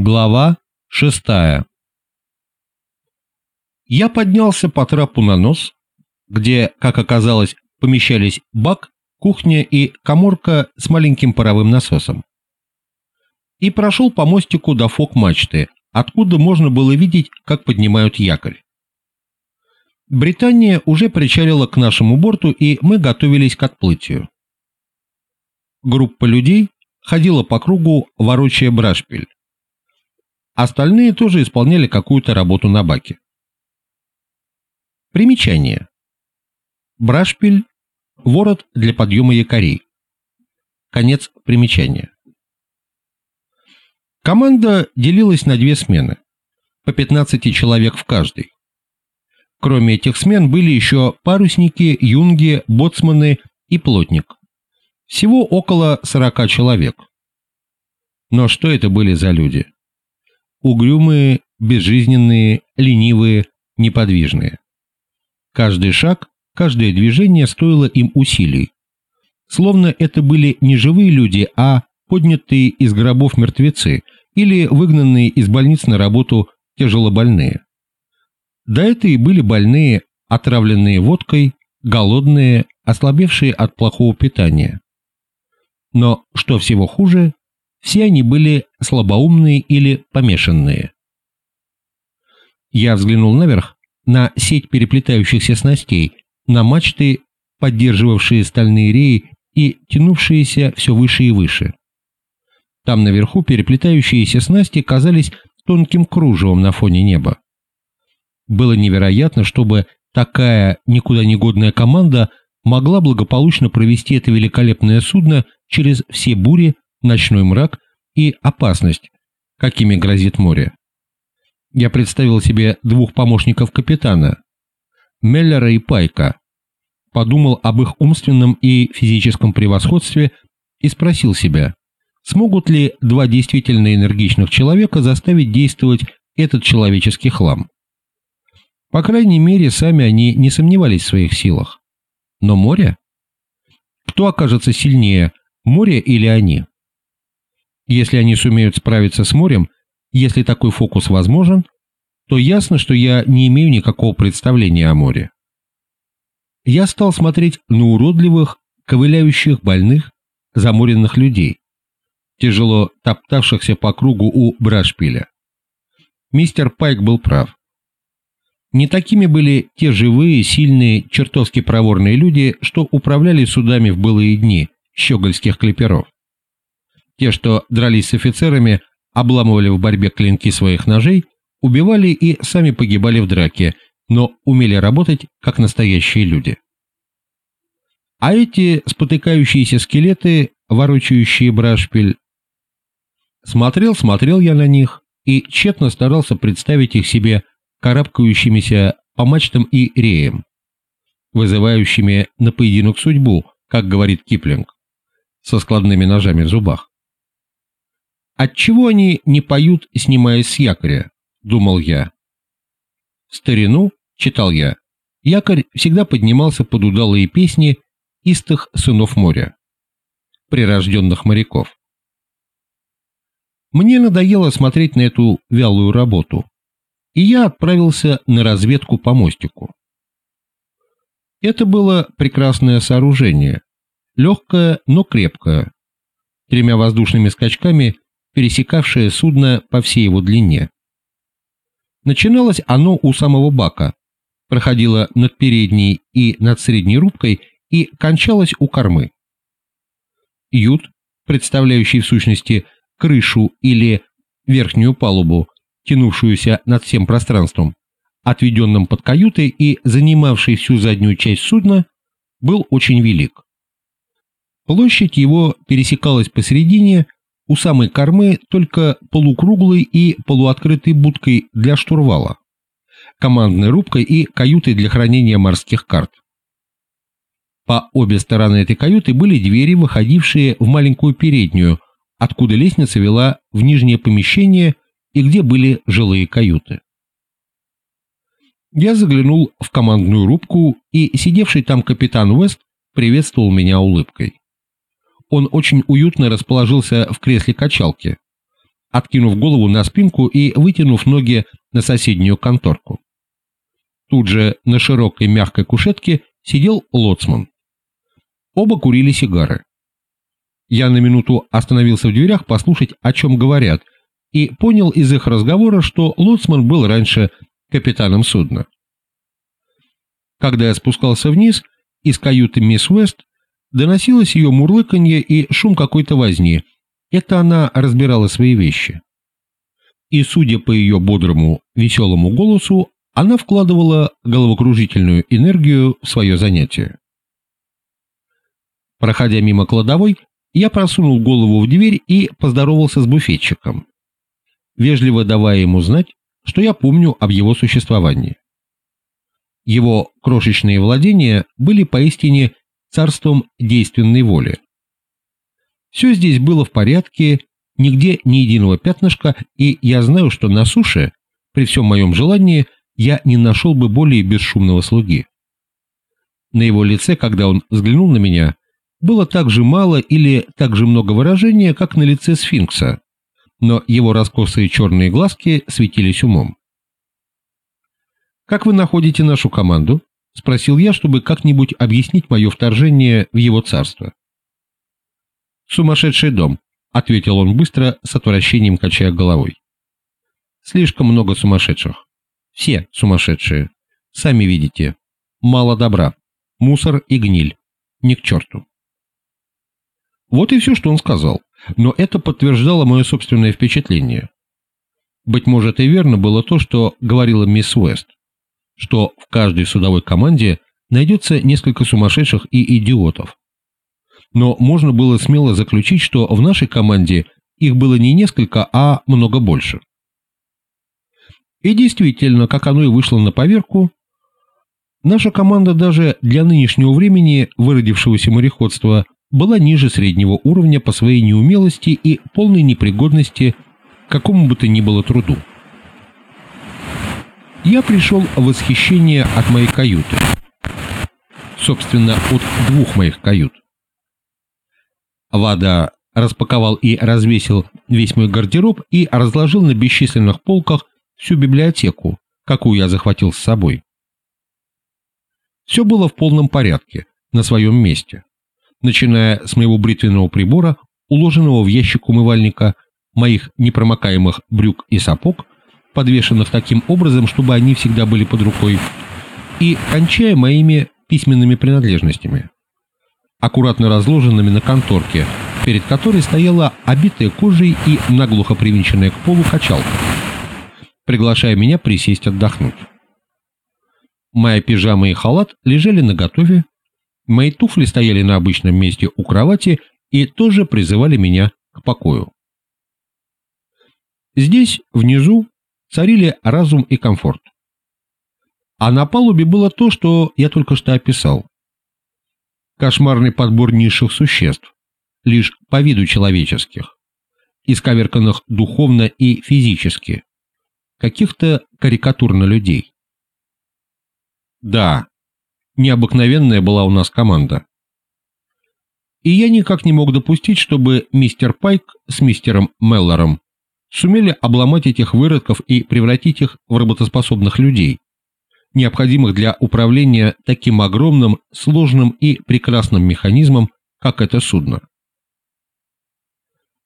Глава шестая Я поднялся по трапу на нос, где, как оказалось, помещались бак, кухня и коморка с маленьким паровым насосом. И прошел по мостику до фок-мачты, откуда можно было видеть, как поднимают якорь. Британия уже причалила к нашему борту, и мы готовились к отплытию. Группа людей ходила по кругу, ворочая брашпиль. Остальные тоже исполняли какую-то работу на баке. Примечание. Брашпиль – ворот для подъема якорей. Конец примечания. Команда делилась на две смены, по 15 человек в каждой. Кроме этих смен были еще парусники, юнги, боцманы и плотник. Всего около 40 человек. Но что это были за люди? Угрюмые, безжизненные, ленивые, неподвижные. Каждый шаг, каждое движение стоило им усилий. Словно это были не живые люди, а поднятые из гробов мертвецы или выгнанные из больниц на работу тяжелобольные. Да это и были больные, отравленные водкой, голодные, ослабевшие от плохого питания. Но, что всего хуже, все они были слабоумные или помешанные. Я взглянул наверх, на сеть переплетающихся снастей, на мачты, поддерживавшие стальные реи и тянувшиеся все выше и выше. Там наверху переплетающиеся снасти казались тонким кружевом на фоне неба. Было невероятно, чтобы такая никуда не годная команда могла благополучно провести это великолепное судно через все бури, ночной мрак и опасность, какими грозит море. Я представил себе двух помощников капитана, Меллера и Пайка, подумал об их умственном и физическом превосходстве и спросил себя, смогут ли два действительно энергичных человека заставить действовать этот человеческий хлам. По крайней мере, сами они не сомневались в своих силах. Но море? Кто окажется сильнее, море или они? Если они сумеют справиться с морем, если такой фокус возможен, то ясно, что я не имею никакого представления о море. Я стал смотреть на уродливых, ковыляющих больных, заморенных людей, тяжело топтавшихся по кругу у брашпиля. Мистер Пайк был прав. Не такими были те живые, сильные, чертовски проворные люди, что управляли судами в былые дни щегольских клиперов. Те, что дрались с офицерами, обламывали в борьбе клинки своих ножей, убивали и сами погибали в драке, но умели работать как настоящие люди. А эти спотыкающиеся скелеты, ворочающие брашпиль... Смотрел, смотрел я на них и тщетно старался представить их себе карабкающимися по мачтам и реям, вызывающими на поединок судьбу, как говорит Киплинг, со складными ножами в зубах. Отчего они не поют, снимаясь с якоря, думал я. Старину, читал я, якорь всегда поднимался под удалые песни истых сынов моря, прирожденных моряков. Мне надоело смотреть на эту вялую работу и я отправился на разведку по мостику. Это было прекрасное сооружение, легкое, но крепкое, тремя воздушными скачками пересекавшее судно по всей его длине. Начиналось оно у самого бака, проходило над передней и над средней рубкой и кончалось у кормы. Ют, представляющий в сущности крышу или верхнюю палубу, тянувшуюся над всем пространством, отведенным под каютой и занимавший всю заднюю часть судна, был очень велик. Площадь его пересекалась посередине, у самой кормы только полукруглой и полуоткрытой будкой для штурвала, командной рубкой и каютой для хранения морских карт. По обе стороны этой каюты были двери, выходившие в маленькую переднюю, откуда лестница вела в нижнее помещение – и где были жилые каюты. Я заглянул в командную рубку, и сидевший там капитан Уэст приветствовал меня улыбкой. Он очень уютно расположился в кресле качалки. откинув голову на спинку и вытянув ноги на соседнюю конторку. Тут же на широкой мягкой кушетке сидел лоцман. Оба курили сигары. Я на минуту остановился в дверях послушать, о чем говорят, и понял из их разговора, что лоцман был раньше капитаном судна. Когда я спускался вниз, из каюты мисс Уэст доносилось ее мурлыканье и шум какой-то возни. Это она разбирала свои вещи. И, судя по ее бодрому, веселому голосу, она вкладывала головокружительную энергию в свое занятие. Проходя мимо кладовой, я просунул голову в дверь и поздоровался с буфетчиком, вежливо давая ему знать, что я помню об его существовании. Его крошечные владения были поистине царством действенной воли. Все здесь было в порядке, нигде ни единого пятнышка, и я знаю, что на суше, при всем моем желании, я не нашел бы более бесшумного слуги. На его лице, когда он взглянул на меня, было так же мало или так же много выражения, как на лице сфинкса, но его раскосые черные глазки светились умом. «Как вы находите нашу команду?» — спросил я, чтобы как-нибудь объяснить мое вторжение в его царство. «Сумасшедший дом», — ответил он быстро, с отвращением качая головой. «Слишком много сумасшедших. Все сумасшедшие. Сами видите. Мало добра. Мусор и гниль. Ни к черту». Вот и все, что он сказал, но это подтверждало мое собственное впечатление. Быть может и верно было то, что говорила мисс Уэст что в каждой судовой команде найдется несколько сумасшедших и идиотов. Но можно было смело заключить, что в нашей команде их было не несколько, а много больше. И действительно, как оно и вышло на поверку, наша команда даже для нынешнего времени выродившегося мореходства была ниже среднего уровня по своей неумелости и полной непригодности к какому бы то ни было труду я пришел в восхищение от моей каюты. Собственно, от двух моих кают. Вада распаковал и развесил весь мой гардероб и разложил на бесчисленных полках всю библиотеку, какую я захватил с собой. Все было в полном порядке, на своем месте, начиная с моего бритвенного прибора, уложенного в ящик умывальника, моих непромокаемых брюк и сапог, подвешенных таким образом, чтобы они всегда были под рукой, и кончая моими письменными принадлежностями, аккуратно разложенными на конторке, перед которой стояла обитая кожей и наглухо привинченная к полу качалка, приглашая меня присесть отдохнуть. Моя пижама и халат лежали наготове, мои туфли стояли на обычном месте у кровати и тоже призывали меня к покою. Здесь, внизу, царили разум и комфорт. А на палубе было то, что я только что описал. Кошмарный подбор низших существ, лишь по виду человеческих, исковерканных духовно и физически, каких-то карикатурно людей. Да, необыкновенная была у нас команда. И я никак не мог допустить, чтобы мистер Пайк с мистером Меллором сумели обломать этих выродков и превратить их в работоспособных людей, необходимых для управления таким огромным, сложным и прекрасным механизмом, как это судно.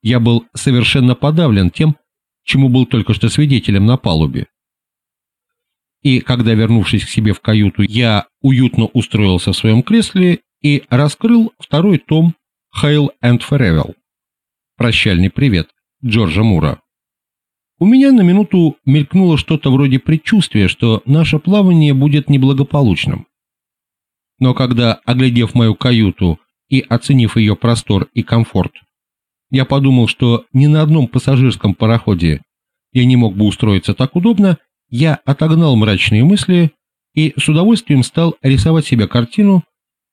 Я был совершенно подавлен тем, чему был только что свидетелем на палубе. И когда, вернувшись к себе в каюту, я уютно устроился в своем кресле и раскрыл второй том «Hail and Farewell» «Прощальный привет» Джорджа Мура. У меня на минуту мелькнуло что-то вроде предчувствия, что наше плавание будет неблагополучным. Но когда, оглядев мою каюту и оценив ее простор и комфорт, я подумал, что ни на одном пассажирском пароходе я не мог бы устроиться так удобно, я отогнал мрачные мысли и с удовольствием стал рисовать себе картину,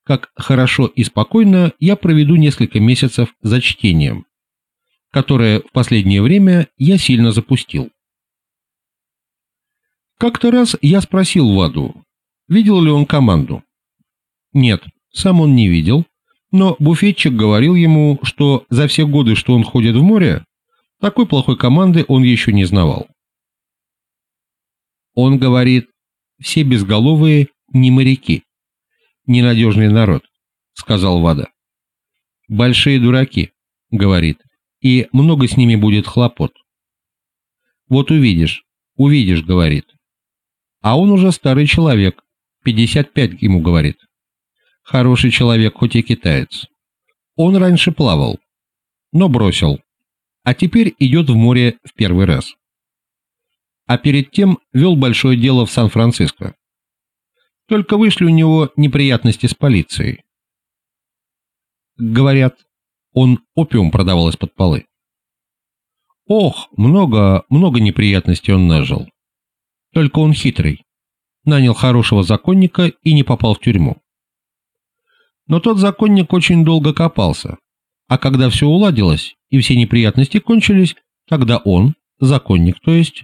как хорошо и спокойно я проведу несколько месяцев за чтением которое в последнее время я сильно запустил. Как-то раз я спросил Ваду, видел ли он команду. Нет, сам он не видел, но буфетчик говорил ему, что за все годы, что он ходит в море, Такой плохой команды он еще не знавал. Он говорит, все безголовые не моряки, ненадежный народ, сказал Вада. Большие дураки, говорит, и много с ними будет хлопот. Вот увидишь, увидишь, говорит. А он уже старый человек, 55 ему говорит. Хороший человек, хоть и китаец. Он раньше плавал, но бросил, а теперь идет в море в первый раз. А перед тем вел большое дело в Сан-Франциско. Только вышли у него неприятности с полицией. Говорят, он опиум продавал из-под полы. Ох, много, много неприятностей он нажил. Только он хитрый. Нанял хорошего законника и не попал в тюрьму. Но тот законник очень долго копался, а когда все уладилось и все неприятности кончились, тогда он, законник то есть,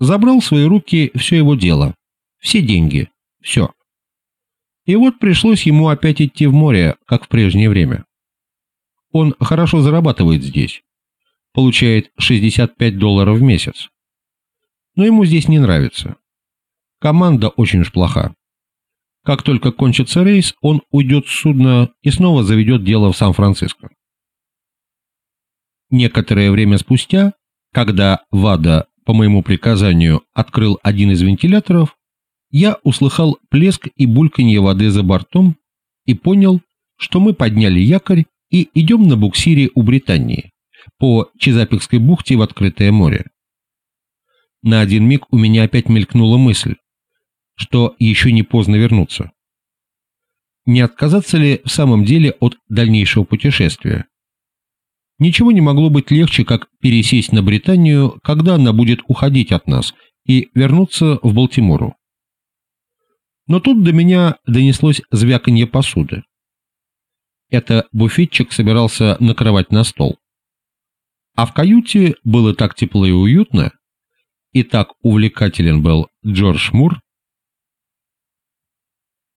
забрал в свои руки все его дело, все деньги, все. И вот пришлось ему опять идти в море, как в прежнее время. Он хорошо зарабатывает здесь, получает 65 долларов в месяц. Но ему здесь не нравится. Команда очень уж плоха. Как только кончится рейс, он уйдет с судна и снова заведет дело в Сан-Франциско. Некоторое время спустя, когда Вада по моему приказанию открыл один из вентиляторов, я услыхал плеск и бульканье воды за бортом и понял, что мы подняли якорь и идем на буксире у Британии по Чезапикской бухте в открытое море. На один миг у меня опять мелькнула мысль, что еще не поздно вернуться. Не отказаться ли в самом деле от дальнейшего путешествия? Ничего не могло быть легче, как пересесть на Британию, когда она будет уходить от нас, и вернуться в Балтимору. Но тут до меня донеслось звяканье посуды. Это буфетчик собирался накрывать на стол. А в каюте было так тепло и уютно, и так увлекателен был Джордж Мур,